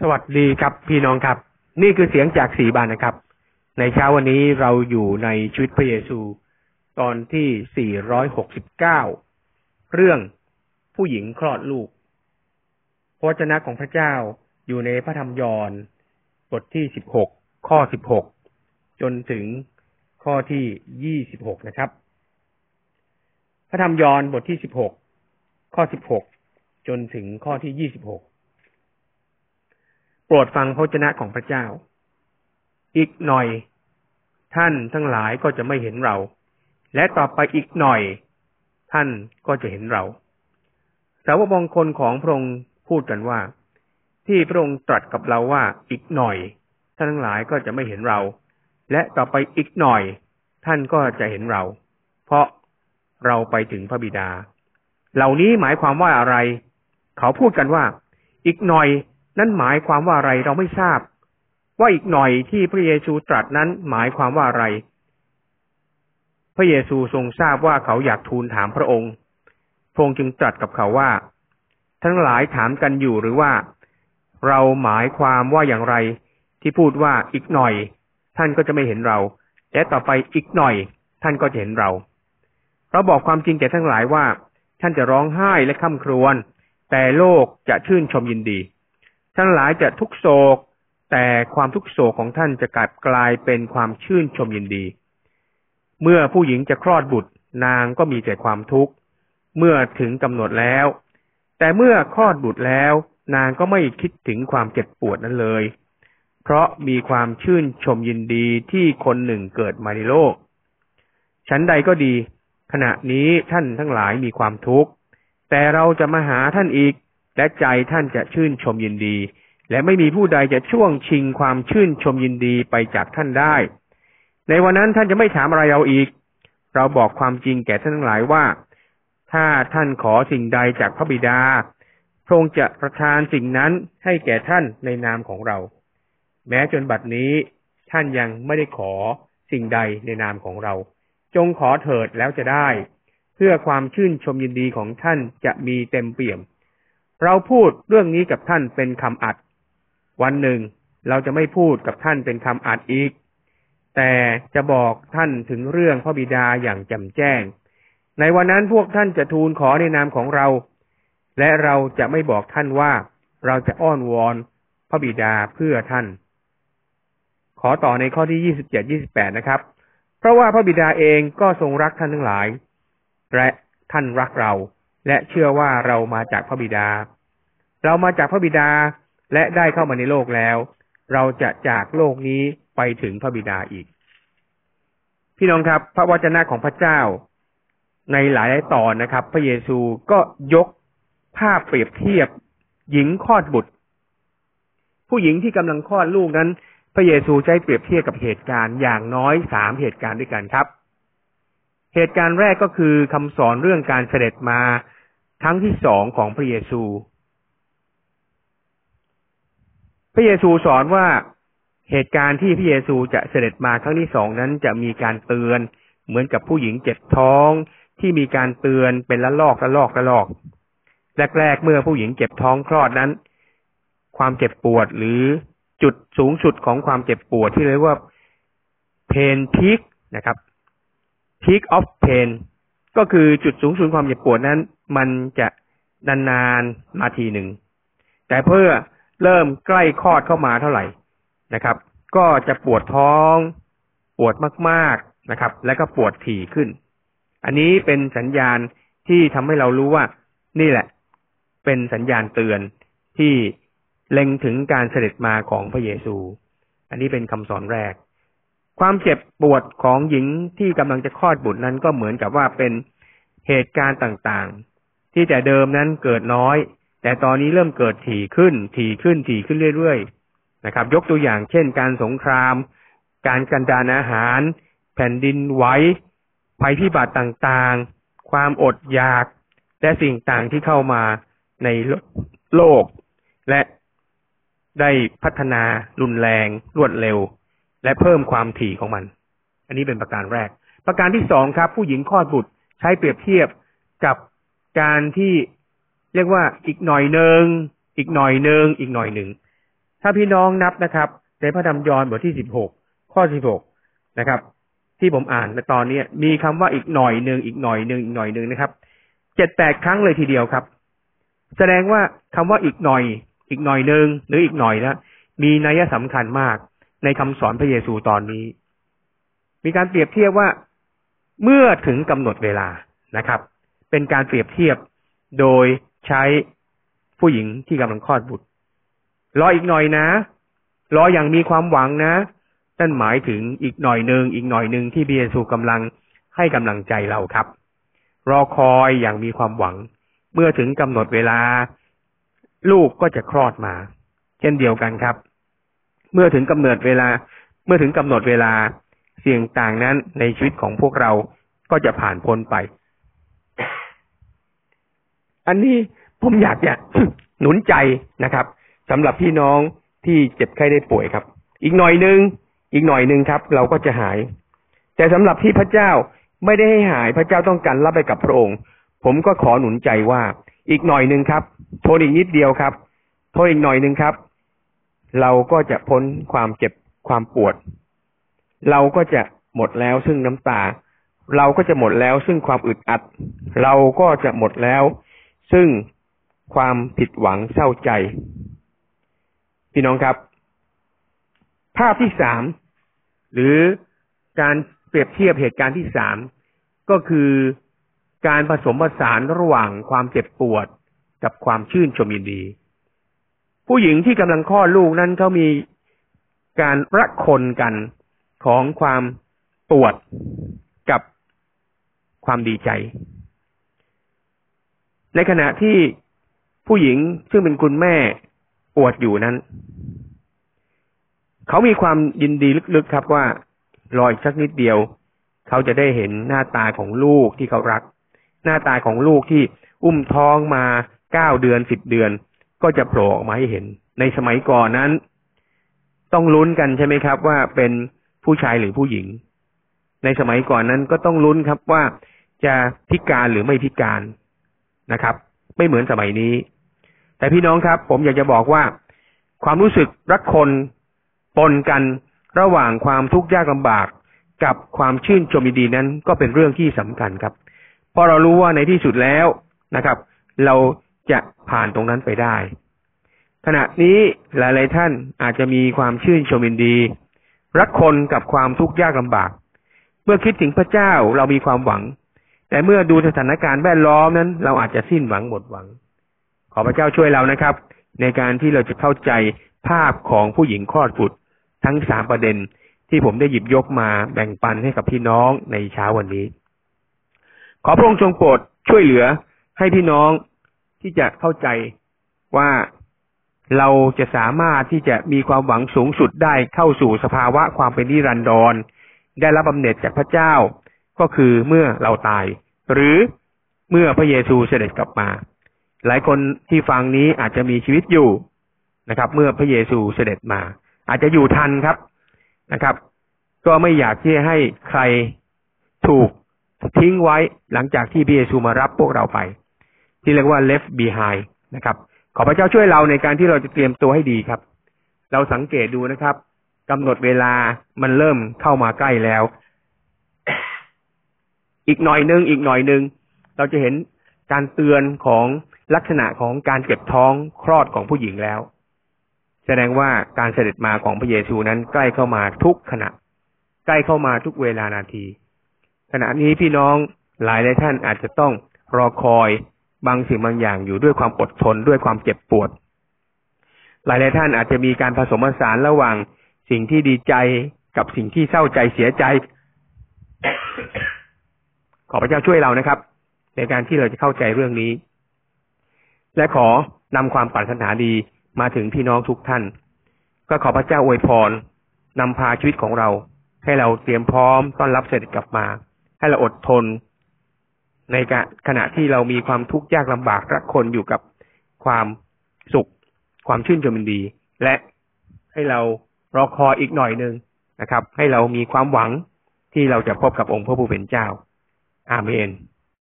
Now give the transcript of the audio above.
สวัสดีครับพี่น้องครับ นี่คือเสียงจากสีบานนะครับ ในเช้าวันนี้เราอยู่ในชีวิตพระเยซู ตอนที่ 469 เรื่องผู้หญิงคลอดลูกพระวจนะของพระเจ้าอยู่ในพระธรรมยอห์นบทที่ 16 ข้อ 16 จนถึงข้อที่ 26 นะครับ พระธรรมยอห์นบทที่ 16 ข้อ 16 จนถึงข้อที่ 26 รดฟังพระชนะของพระเจ้า อีกหน่อย ท่านทั้งหลายก็จะไม่เห็นเรา และต่อไปอีกหน่อย ท่านก็จะเห็นเราสาวกบางคนของพระองค์พูดกันว่า ที่พระองค์ตรัสกับเราว่าอีกหน่อย ท่านทั้งหลายก็จะไม่เห็นเรา และต่อไปอีกหน่อย ท่านก็จะเห็นเรา เพราะเราไปถึงพระบิดา เหล่านี้หมายความว่าอะไร เขาพูดกันว่า อีกหน่อย นั่นหมายความว่าอะไรเราไม่ทราบ ว่าอีกหน่อยที่พระเยซูตรัสนั้นหมายความว่าอะไร พระเยซูทรงทราบว่าเขาอยากทูลถามพระองค์ พระองค์จึงตรัสกับเขาว่า ทั้งหลายถามกันอยู่หรือว่า เราหมายความว่าอย่างไร ที่พูดว่าอีกหน่อย ท่านก็จะไม่เห็นเรา และต่อไปอีกหน่อย ท่านก็จะเห็นเรา เราบอกความจริงแก่ทั้งหลายว่า ท่านจะร้องไห้และข้าครวญแต่โลกจะชื่นชมยินดี ทั้งหลายจะทุกโศก แต่ความทุกโศกของท่านจะกลับกลายเป็นความชื่นชมยินดี เมื่อผู้หญิงจะคลอดบุตรนางก็มีแต่ความทุกข์เมื่อถึงกำหนดแล้ว แต่เมื่อคลอดบุตรแล้ว นางก็ไม่คิดถึงความเจ็บปวดนั้นเลย เพราะมีความชื่นชมยินดีที่คนหนึ่งเกิดมาในโลกฉันใดก็ดี ขณะนี้ท่านทั้งหลายมีความทุกข์ แต่เราจะมาหาท่านอีก และใจท่านจะชื่นชมยินดี และไม่มีผู้ใดจะช่วงชิงความชื่นชมยินดีไปจากท่านได้ ในวันนั้นท่านจะไม่ถามอะไรเราอีก เราบอกความจริงแก่ท่านทั้งหลายว่า ถ้าท่านขอสิ่งใดจากพระบิดา พระองค์จะประทานสิ่งนั้นให้แก่ท่านในนามของเรา แม้จนบัดนี้ท่านยังไม่ได้ขอสิ่งใดในนามของเรา จงขอเถิดแล้วจะได้ เพื่อความชื่นชมยินดีของท่านจะมีเต็มเปี่ยม เราพูดเรื่องนี้กับท่านเป็นคำอัด วันหนึ่งเราจะไม่พูดกับท่านเป็นคำอัดอีก แต่จะบอกท่านถึงเรื่องพระบิดาอย่างแจ่มแจ้ง ในวันนั้นพวกท่านจะทูลขอในนามของเรา และเราจะไม่บอกท่านว่าเราจะอ้อนวอนพระบิดาเพื่อท่าน ขอต่อในข้อที่ยี่สิบเจ็ดยี่สิบแปดนะครับ เพราะว่าพระบิดาเองก็ทรงรักท่านทั้งหลาย และท่านรักเรา และเชื่อว่าเรามาจากพระบิดา เรามาจากพระบิดาและได้เข้ามาในโลกแล้ว เราจะจากโลกนี้ไปถึงพระบิดาอีก พี่น้องครับ พระวจนะของพระเจ้า ในหลายตอนนะครับ พระเยซูก็ยกภาพเปรียบเทียบ หญิงคลอดบุตร ผู้หญิงที่กำลังคลอดลูกนั้น พระเยซูใช้เปรียบเทียบกับเหตุการณ์อย่างน้อยสามเหตุการณ์ด้วยกันครับ เหตุการณ์แรกก็คือคำสอนเรื่องการเสด็จมา ครั้งที่สองของพระเยซู พระเยซูสอนว่าเหตุการณ์ที่พระเยซูจะเสด็จมาครั้งที่สองนั้นจะมีการเตือน เหมือนกับผู้หญิงเจ็บท้องที่มีการเตือนเป็นละลอกละลอกละลอก แรก ๆ เมื่อผู้หญิงเจ็บท้องคลอดนั้น ความเจ็บปวดหรือจุดสูงสุดของความเจ็บปวดที่เรียกว่า pain peak นะครับ peak of pain ก็คือจุดสูงสุดความเจ็บปวดนั้น มันจะนานๆมาทีหนึ่ง แต่เพื่อเริ่มใกล้คลอดเข้ามาเท่าไหร่นะครับ ก็จะปวดท้อง ปวดมากๆนะครับ แล้วก็ปวดถี่ขึ้น อันนี้เป็นสัญญาณที่ทำให้เรารู้ว่า นี่แหละ เป็นสัญญาณเตือนที่เล็งถึงการเสด็จมาของพระเยซู อันนี้เป็นคำสอนแรก ความเจ็บปวดของหญิงที่กำลังจะคลอดบุตรนั้นก็เหมือนกับว่าเป็น เหตุการณ์ต่างๆ ที่แต่เดิมนั้นเกิดน้อย แต่ตอนนี้เริ่มเกิดถี่ขึ้น ถี่ขึ้นถี่ขึ้นเรื่อยๆนะครับ ยกตัวอย่างเช่น การสงคราม การกันดานอาหาร แผ่นดินไหวภัยพิบัติต่างๆ ความอดอยาก และสิ่งต่างที่เข้ามาในโลก และได้พัฒนารุนแรง รวดเร็ว และเพิ่มความถี่ของมัน อันนี้เป็นประการแรก ประการที่สองครับ ผู้หญิงคลอดบุตร ใช้เปรียบเทียบกับการที่เรียกว่าอีกหน่อยหนึ่งอีกหน่อยหนึ่งอีกหน่อยหนึ่งถ้าพี่น้องนับนะครับ ในพระธรรมยอห์นบทที่สิบหกข้อสิบหกนะครับ ที่ผมอ่านในตอนนี้มีคำว่าอีกหน่อยหนึ่งอีกหน่อยหนึ่งอีกหน่อยหนึ่งนะครับเจ็ดแปดครั้งเลยทีเดียวครับ แสดงว่าคำว่าอีกหน่อย อีกหน่อยหนึ่งหรืออีกหน่อยนะมีนัยสำคัญมากในคำสอนพระเยซูตอนนี้ มีการเปรียบเทียบว่า เมื่อถึงกำหนดเวลานะครับ เป็นการเปรียบเทียบโดยใช้ผู้หญิงที่กำลังคลอดบุตร รออีกหน่อยนะ รออย่างมีความหวังนะนั่นหมายถึงอีกหน่อยหนึ่งอีกหน่อยหนึ่งที่พระเยซูกำลังให้กำลังใจเราครับ รอคอยอย่างมีความหวัง เมื่อถึงกำหนดเวลา ลูกก็จะคลอดมา เช่นเดียวกันครับ เมื่อถึงกำเนิดเวลา เมื่อถึงกำหนดเวลา เสี่ยงต่างนั้นในชีวิตของพวกเราก็จะผ่านพ้นไป อันนี้ผมอยากจะหนุนใจนะครับสำหรับพี่น้องที่เจ็บไข้ได้ป่วยครับ อีกหน่อยหนึ่งอีกหน่อยหนึ่งครับ เราก็จะหาย แต่สำหรับที่พระเจ้าไม่ได้ให้หายพระเจ้าต้องการรับไปกับพระองค์ ผมก็ขอหนุนใจว่า อีกหน่อยหนึ่งครับทนอีกนิดเดียวครับทนอีกหน่อยหนึ่งครับ เราก็จะพ้นความเจ็บความปวด เราก็จะหมดแล้วซึ่งน้ำตา เราก็จะหมดแล้วซึ่งความอึดอัด เราก็จะหมดแล้ว ซึ่งความผิดหวังเศร้าใจ พี่น้องครับ ภาพที่สามหรือการเปรียบเทียบเหตุการณ์ที่สามก็คือการผสมผสานระหว่างความเจ็บปวดกับความชื่นชมยินดี ผู้หญิงที่กำลังคลอดลูกนั้นเขามีการระคนกัน ของความปวดกับความดีใจ ในขณะที่ผู้หญิงซึ่งเป็นคุณแม่ปวดอยู่นั้น เขามีความยินดีลึกๆครับว่ารออีกสักนิดเดียว เขาจะได้เห็นหน้าตาของลูกที่เขารัก หน้าตาของลูกที่อุ้มท้องมาเก้าเดือนสิบเดือน ก็จะโผล่ออกมาให้เห็น ในสมัยก่อนนั้น ต้องลุ้นกันใช่ไหมครับ ว่าเป็น ผู้ชายหรือผู้หญิง ในสมัยก่อนนั้นก็ต้องลุ้นครับว่าจะพิการหรือไม่พิการนะครับ ไม่เหมือนสมัยนี้ แต่พี่น้องครับ ผมอยากจะบอกว่า ความรู้สึกรักคนปนกันระหว่างความทุกข์ยากลำบากกับความชื่นชมดีนั้นก็เป็นเรื่องที่สำคัญครับ เพราะเรารู้ว่าในที่สุดแล้วนะครับ เราจะผ่านตรงนั้นไปได้ ขณะนี้หลาย ๆ ท่านอาจจะมีความชื่นชมยินดี รักคนกับความทุกข์ยากลำบาก เมื่อคิดถึงพระเจ้าเรามีความหวัง แต่เมื่อดูสถานการณ์แวดล้อมนั้น เราอาจจะสิ้นหวังหมดหวัง ขอพระเจ้าช่วยเรานะครับ ในการที่เราจะเข้าใจภาพของผู้หญิงคลอดบุตรทั้งสามประเด็นที่ผมได้หยิบยกมาแบ่งปันให้กับพี่น้องในเช้าวันนี้ ขอพระองค์ทรงโปรดช่วยเหลือให้พี่น้องที่จะเข้าใจว่า เราจะสามารถที่จะมีความหวังสูงสุดได้เข้าสู่สภาวะความเป็นนิรันดร ได้รับบำเหน็จจากพระเจ้า ก็คือเมื่อเราตาย หรือเมื่อพระเยซูเสด็จกลับมา หลายคนที่ฟังนี้อาจจะมีชีวิตอยู่นะครับ เมื่อพระเยซูเสด็จมา อาจจะอยู่ทันครับนะครับ ก็ไม่อยากที่ให้ใครถูกทิ้งไว้หลังจากที่พระเยซูมารับพวกเราไป ที่เรียกว่า left behind นะครับ ขอพระเจ้าช่วยเราในการที่เราจะเตรียมตัวให้ดีครับ เราสังเกตดูนะครับกำหนดเวลามันเริ่มเข้ามาใกล้แล้ว อีกหน่อยหนึ่งอีกหน่อยหนึ่งเราจะเห็นการเตือนของลักษณะของการเก็บท้องคลอดของผู้หญิงแล้ว แสดงว่าการเสด็จมาของพระเยซูนั้นใกล้เข้ามาทุกขณะ ใกล้เข้ามาทุกเวลานาที ขณะนี้พี่น้องหลายหลายท่านอาจจะต้องรอคอย บางสิ่งบางอย่างอยู่ด้วยความอดทนด้วยความเจ็บปวด หลายหลายท่านอาจจะมีการผสมผสานระหว่างสิ่งที่ดีใจกับสิ่งที่เศร้าใจเสียใจ ขอพระเจ้าช่วยเรานะครับ ในการที่เราจะเข้าใจเรื่องนี้ และขอนำความปรารถนาดีมาถึงพี่น้องทุกท่าน ก็ขอพระเจ้าอวยพรนำพาชีวิตของเรา ให้เราเตรียมพร้อมต้อนรับเสด็จกลับมา ให้เราอดทน ในขณะที่เรามีความทุกข์ยากลำบากรักคนอยู่กับความสุข ความชื่นชมินดี และให้เรารอคอยอีกหน่อยหนึ่งนะครับ ให้เรามีความหวังที่เราจะพบกับองค์พระผู้เป็นเจ้า อาเมน